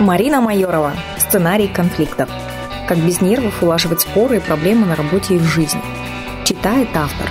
Марина Майорова. Сценарий конфликтов. Как без нервов улаживать споры и проблемы на работе и в жизни. Читает автор.